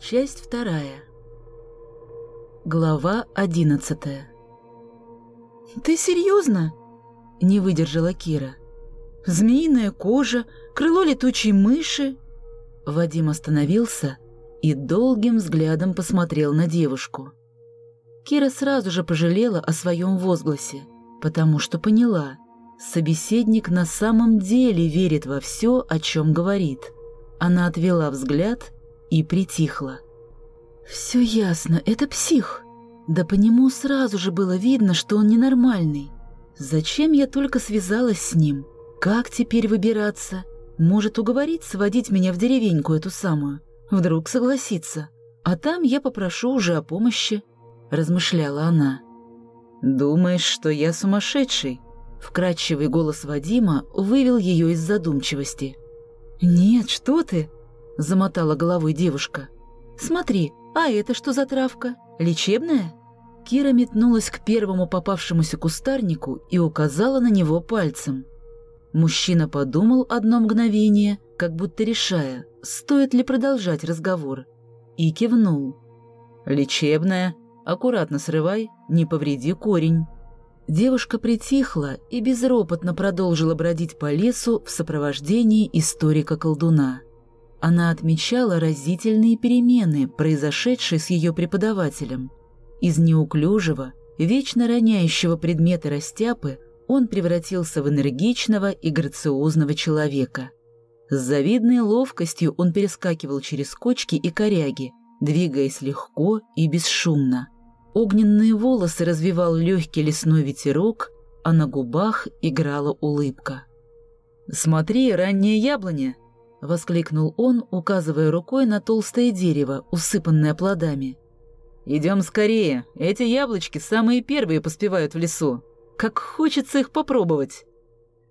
Часть вторая. Глава одиннадцатая. «Ты серьезно?» — не выдержала Кира. «Змеиная кожа, крыло летучей мыши». Вадим остановился и долгим взглядом посмотрел на девушку. Кира сразу же пожалела о своем возгласе, потому что поняла, собеседник на самом деле верит во все, о чем говорит. Она отвела взгляд и притихла. «Все ясно, это псих. Да по нему сразу же было видно, что он ненормальный. Зачем я только связалась с ним? Как теперь выбираться? Может, уговорить сводить меня в деревеньку эту самую? Вдруг согласится. А там я попрошу уже о помощи», — размышляла она. «Думаешь, что я сумасшедший?» Вкрадчивый голос Вадима вывел ее из задумчивости. «Нет, что ты!» — замотала головой девушка. «Смотри, а это что за травка? Лечебная?» Кира метнулась к первому попавшемуся кустарнику и указала на него пальцем. Мужчина подумал одно мгновение, как будто решая, стоит ли продолжать разговор, и кивнул. «Лечебная. Аккуратно срывай, не повреди корень». Девушка притихла и безропотно продолжила бродить по лесу в сопровождении историка-колдуна. Она отмечала разительные перемены, произошедшие с ее преподавателем. Из неуклюжего, вечно роняющего предметы растяпы он превратился в энергичного и грациозного человека. С завидной ловкостью он перескакивал через кочки и коряги, двигаясь легко и бесшумно. Огненные волосы развивал легкий лесной ветерок, а на губах играла улыбка. «Смотри, раннее яблоня!» — воскликнул он, указывая рукой на толстое дерево, усыпанное плодами. «Идем скорее, эти яблочки самые первые поспевают в лесу. Как хочется их попробовать!»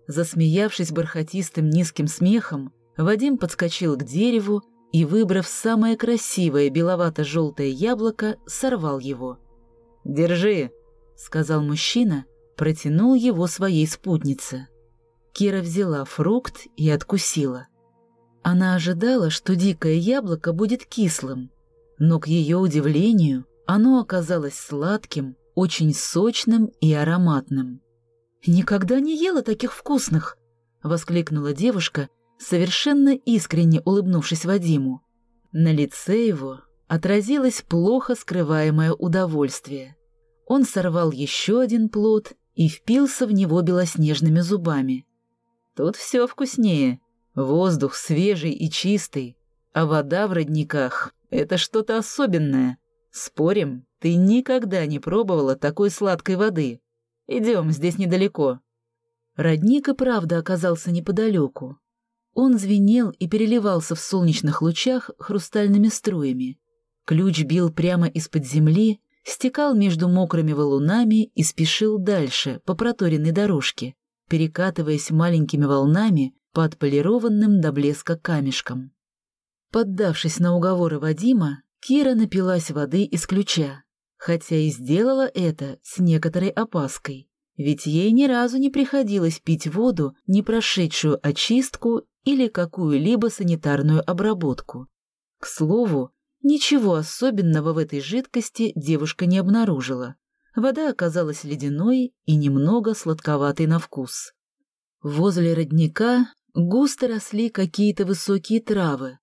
Засмеявшись бархатистым низким смехом, Вадим подскочил к дереву и, выбрав самое красивое беловато-желтое яблоко, сорвал его. «Держи», — сказал мужчина, протянул его своей спутнице. Кира взяла фрукт и откусила. Она ожидала, что дикое яблоко будет кислым, но, к ее удивлению, оно оказалось сладким, очень сочным и ароматным. «Никогда не ела таких вкусных!» — воскликнула девушка, совершенно искренне улыбнувшись Вадиму. На лице его отразилось плохо скрываемое удовольствие. Он сорвал еще один плод и впился в него белоснежными зубами. «Тут все вкуснее. Воздух свежий и чистый, а вода в родниках — это что-то особенное. Спорим, ты никогда не пробовала такой сладкой воды. Идем, здесь недалеко». Родник и правда оказался неподалеку. Он звенел и переливался в солнечных лучах хрустальными струями. Ключ бил прямо из-под земли, стекал между мокрыми валунами и спешил дальше по проторенной дорожке, перекатываясь маленькими волнами по отполированным до блеска камешкам. Поддавшись на уговоры Вадима, Кира напилась воды из ключа, хотя и сделала это с некоторой опаской, ведь ей ни разу не приходилось пить воду, не прошедшую очистку или какую-либо санитарную обработку. К слову, Ничего особенного в этой жидкости девушка не обнаружила. Вода оказалась ледяной и немного сладковатой на вкус. Возле родника густо росли какие-то высокие травы.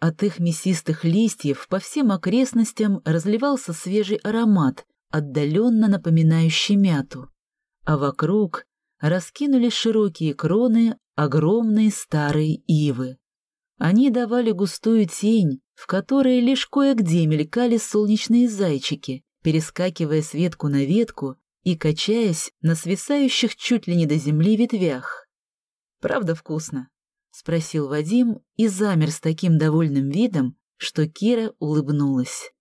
От их мясистых листьев по всем окрестностям разливался свежий аромат, отдаленно напоминающий мяту. А вокруг раскинулись широкие кроны огромной старой ивы. Они давали густую тень, в которой лишь кое-где мелькали солнечные зайчики, перескакивая с ветку на ветку и качаясь на свисающих чуть ли не до земли ветвях. «Правда вкусно?» — спросил Вадим и замер с таким довольным видом, что Кира улыбнулась.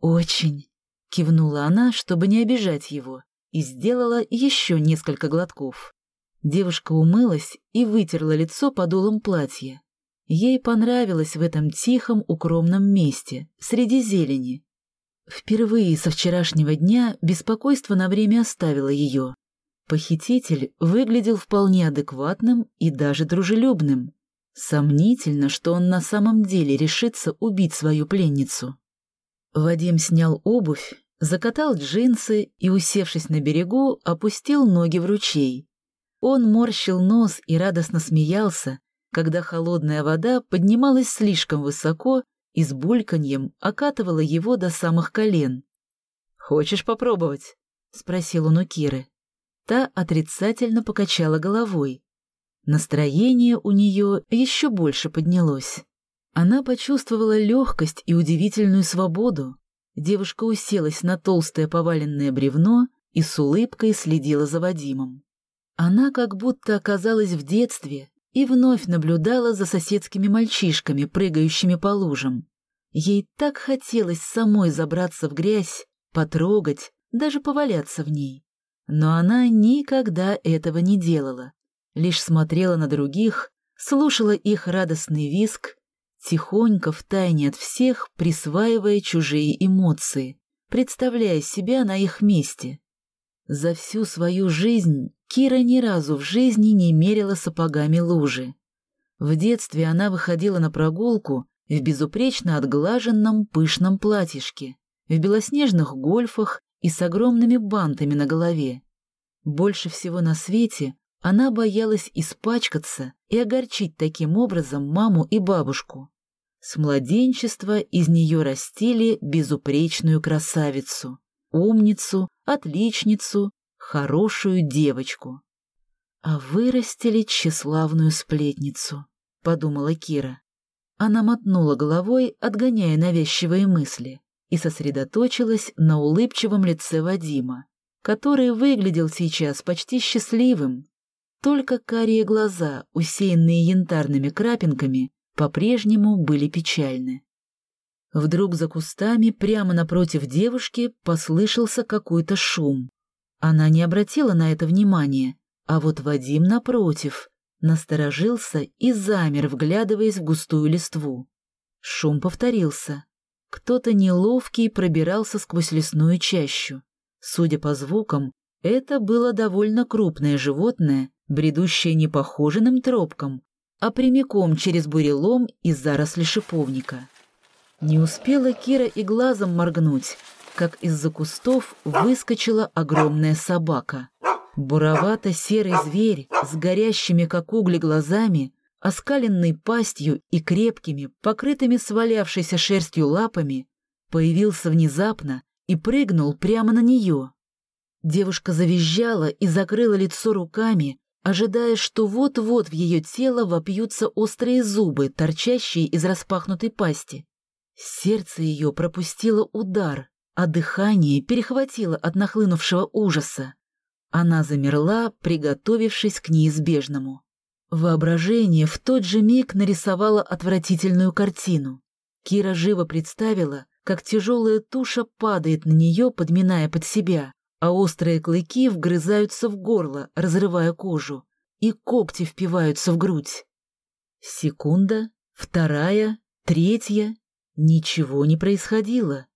«Очень!» — кивнула она, чтобы не обижать его, и сделала еще несколько глотков. Девушка умылась и вытерла лицо подолом платья. Ей понравилось в этом тихом, укромном месте, среди зелени. Впервые со вчерашнего дня беспокойство на время оставило ее. Похититель выглядел вполне адекватным и даже дружелюбным. Сомнительно, что он на самом деле решится убить свою пленницу. Вадим снял обувь, закатал джинсы и, усевшись на берегу, опустил ноги в ручей. Он морщил нос и радостно смеялся, когда холодная вода поднималась слишком высоко и с бульканьем окатывала его до самых колен. «Хочешь попробовать?» — спросил он у Киры. Та отрицательно покачала головой. Настроение у нее еще больше поднялось. Она почувствовала легкость и удивительную свободу. Девушка уселась на толстое поваленное бревно и с улыбкой следила за Вадимом. Она как будто оказалась в детстве и вновь наблюдала за соседскими мальчишками, прыгающими по лужам. Ей так хотелось самой забраться в грязь, потрогать, даже поваляться в ней. Но она никогда этого не делала, лишь смотрела на других, слушала их радостный визг, тихонько втайне от всех присваивая чужие эмоции, представляя себя на их месте. За всю свою жизнь Кира ни разу в жизни не мерила сапогами лужи. В детстве она выходила на прогулку в безупречно отглаженном пышном платьишке, в белоснежных гольфах и с огромными бантами на голове. Больше всего на свете она боялась испачкаться и огорчить таким образом маму и бабушку. С младенчества из нее растили безупречную красавицу, умницу, отличницу, хорошую девочку. А вырастили тщеславную сплетницу, подумала Кира. Она мотнула головой, отгоняя навязчивые мысли, и сосредоточилась на улыбчивом лице Вадима, который выглядел сейчас почти счастливым. Только карие глаза, усеянные янтарными крапинками, по-прежнему были печальны. Вдруг за кустами, прямо напротив девушки, послышался какой-то шум. Она не обратила на это внимания, а вот Вадим, напротив, насторожился и замер, вглядываясь в густую листву. Шум повторился. Кто-то неловкий пробирался сквозь лесную чащу. Судя по звукам, это было довольно крупное животное, бредущее не по хоженым тропкам, а прямиком через бурелом и заросли шиповника. Не успела Кира и глазом моргнуть, как из-за кустов выскочила огромная собака. Буровато-серый зверь с горящими, как угли, глазами, оскаленной пастью и крепкими, покрытыми свалявшейся шерстью лапами, появился внезапно и прыгнул прямо на нее. Девушка завизжала и закрыла лицо руками, ожидая, что вот-вот в ее тело вопьются острые зубы, торчащие из распахнутой пасти. Сердце ее пропустило удар, а дыхание перехватило от нахлынувшего ужаса. Она замерла, приготовившись к неизбежному. Воображение в тот же миг нарисовало отвратительную картину. Кира живо представила, как тяжелая туша падает на нее, подминая под себя, а острые клыки вгрызаются в горло, разрывая кожу, и когти впиваются в грудь. Секунда, вторая, третья. Ничего не происходило.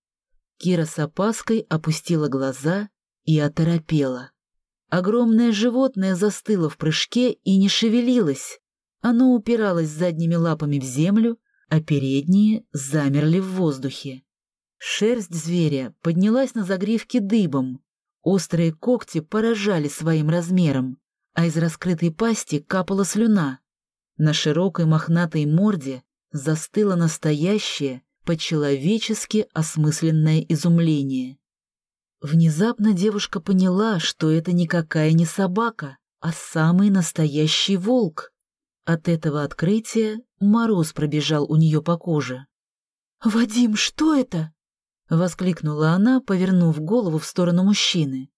Кира с опаской опустила глаза и оторопела. Огромное животное застыло в прыжке и не шевелилось. Оно упиралось задними лапами в землю, а передние замерли в воздухе. Шерсть зверя поднялась на загривке дыбом, Острые когти поражали своим размером, а из раскрытой пасти капала слюна. На широкой мохнатой морде застыло настоящее, по-человечески осмысленное изумление. Внезапно девушка поняла, что это никакая не собака, а самый настоящий волк. От этого открытия мороз пробежал у нее по коже. «Вадим, что это?» — воскликнула она, повернув голову в сторону мужчины.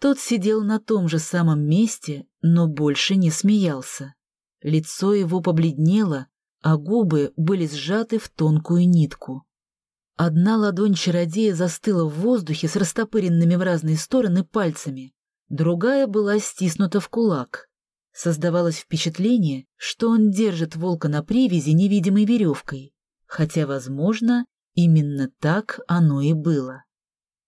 Тот сидел на том же самом месте, но больше не смеялся. Лицо его побледнело, а губы были сжаты в тонкую нитку. Одна ладонь чародея застыла в воздухе с растопыренными в разные стороны пальцами, другая была стиснута в кулак. Создавалось впечатление, что он держит волка на привязи невидимой веревкой, хотя, возможно, Именно так оно и было.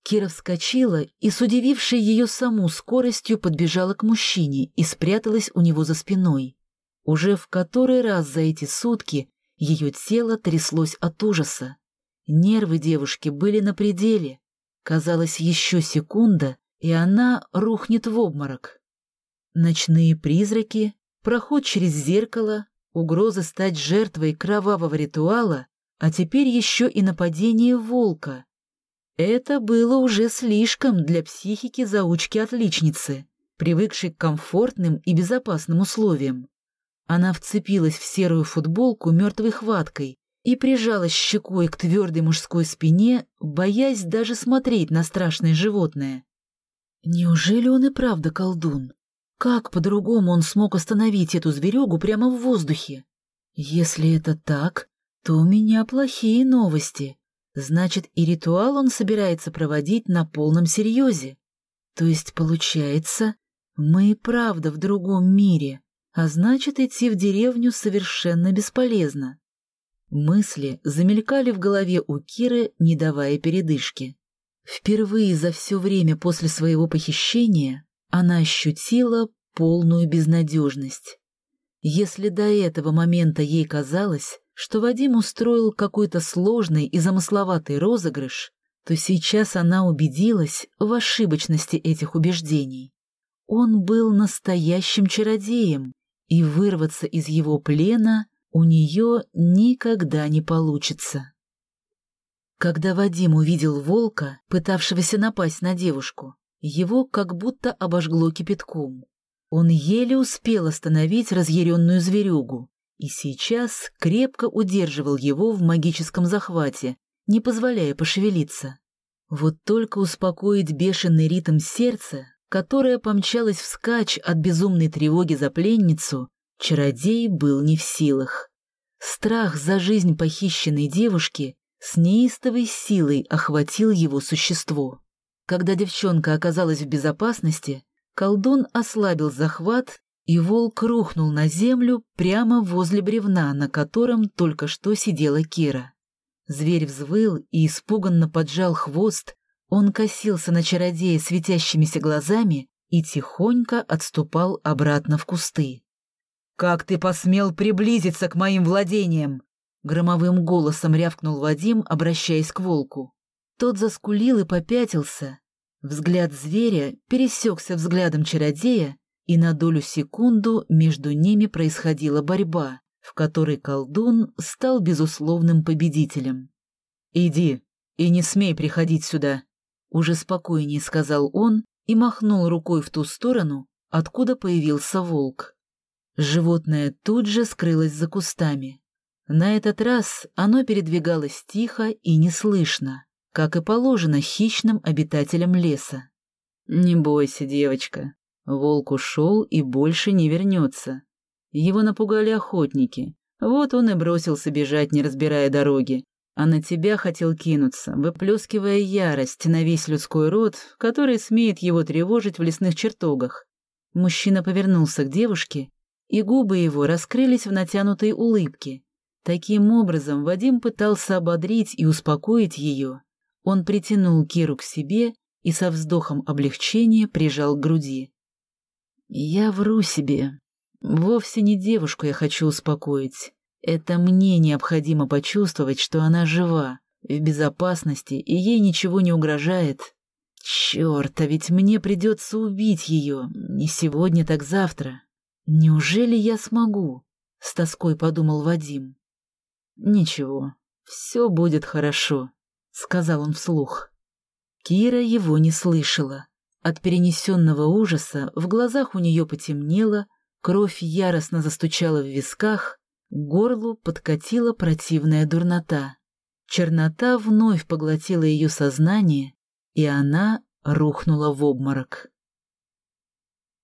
Кира вскочила и с удивившей ее саму скоростью подбежала к мужчине и спряталась у него за спиной. Уже в который раз за эти сутки ее тело тряслось от ужаса. Нервы девушки были на пределе. Казалось, еще секунда, и она рухнет в обморок. Ночные призраки, проход через зеркало, угроза стать жертвой кровавого ритуала, а теперь еще и нападение волка. Это было уже слишком для психики заучки-отличницы, привыкшей к комфортным и безопасным условиям. Она вцепилась в серую футболку мертвой хваткой и прижалась щекой к твердой мужской спине, боясь даже смотреть на страшное животное. Неужели он и правда колдун? Как по-другому он смог остановить эту зверюгу прямо в воздухе? Если это так, то у меня плохие новости. Значит, и ритуал он собирается проводить на полном серьезе. То есть, получается, мы и правда в другом мире, а значит, идти в деревню совершенно бесполезно. Мысли замелькали в голове у Киры, не давая передышки. Впервые за все время после своего похищения она ощутила полную безнадежность. Если до этого момента ей казалось, что Вадим устроил какой-то сложный и замысловатый розыгрыш, то сейчас она убедилась в ошибочности этих убеждений. Он был настоящим чародеем, и вырваться из его плена у нее никогда не получится. Когда Вадим увидел волка, пытавшегося напасть на девушку, его как будто обожгло кипятком. Он еле успел остановить разъяренную зверюгу и сейчас крепко удерживал его в магическом захвате, не позволяя пошевелиться. Вот только успокоить бешеный ритм сердца, которое помчалось вскачь от безумной тревоги за пленницу, чародей был не в силах. Страх за жизнь похищенной девушки с неистовой силой охватил его существо. Когда девчонка оказалась в безопасности, колдун ослабил захват, и волк рухнул на землю прямо возле бревна, на котором только что сидела Кира. Зверь взвыл и испуганно поджал хвост, он косился на чародея светящимися глазами и тихонько отступал обратно в кусты. «Как ты посмел приблизиться к моим владениям?» Громовым голосом рявкнул Вадим, обращаясь к волку. Тот заскулил и попятился. Взгляд зверя пересекся взглядом чародея, и на долю секунду между ними происходила борьба, в которой колдун стал безусловным победителем. «Иди и не смей приходить сюда», — уже спокойнее сказал он и махнул рукой в ту сторону, откуда появился волк. Животное тут же скрылось за кустами. На этот раз оно передвигалось тихо и неслышно, как и положено хищным обитателям леса. «Не бойся, девочка. Волк ушел и больше не вернется. Его напугали охотники. Вот он и бросился бежать, не разбирая дороги. А на тебя хотел кинуться, выплескивая ярость на весь людской род, который смеет его тревожить в лесных чертогах. Мужчина повернулся к девушке, и губы его раскрылись в натянутой улыбке, Таким образом, Вадим пытался ободрить и успокоить ее. Он притянул Киру к себе и со вздохом облегчения прижал к груди. «Я вру себе. Вовсе не девушку я хочу успокоить. Это мне необходимо почувствовать, что она жива, в безопасности, и ей ничего не угрожает. Черт, а ведь мне придется убить ее. Не сегодня, так завтра. Неужели я смогу?» — с тоской подумал Вадим. «Ничего, все будет хорошо», — сказал он вслух. Кира его не слышала. От перенесенного ужаса в глазах у нее потемнело, кровь яростно застучала в висках, к горлу подкатила противная дурнота. Чернота вновь поглотила ее сознание, и она рухнула в обморок.